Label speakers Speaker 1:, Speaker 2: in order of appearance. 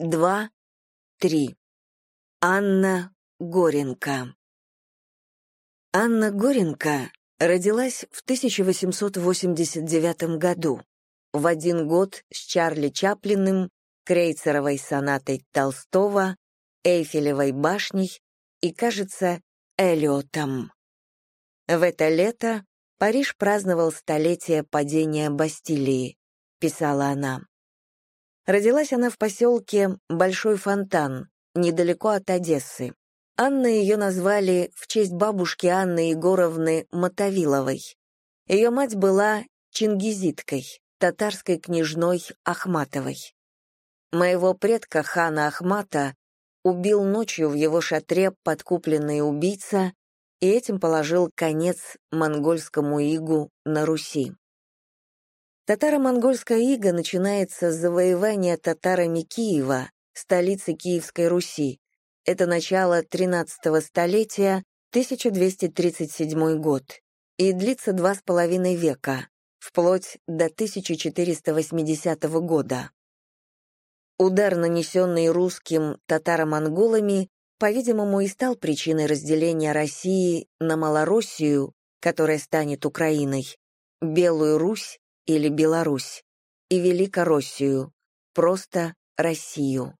Speaker 1: два, три. Анна Горенко. Анна Горенко родилась в 1889 году, в один год с Чарли Чаплиным, Крейцеровой сонатой Толстого, Эйфелевой башней и, кажется, Эллиотом. В это лето Париж праздновал столетие падения Бастилии, писала она. Родилась она в поселке Большой Фонтан, недалеко от Одессы. Анна ее назвали в честь бабушки Анны Егоровны Мотовиловой. Ее мать была чингизиткой, татарской княжной Ахматовой. Моего предка хана Ахмата убил ночью в его шатре подкупленный убийца и этим положил конец монгольскому игу на Руси. Татаро-монгольская ига начинается с завоевания татарами Киева, столицы Киевской Руси. Это начало XIII столетия, 1237 год, и длится два с половиной века, вплоть до 1480 года. Удар, нанесенный русским татаро-монголами, по-видимому, и стал причиной разделения России на Малороссию, которая станет Украиной, Белую Русь или Беларусь, и Великороссию, просто Россию.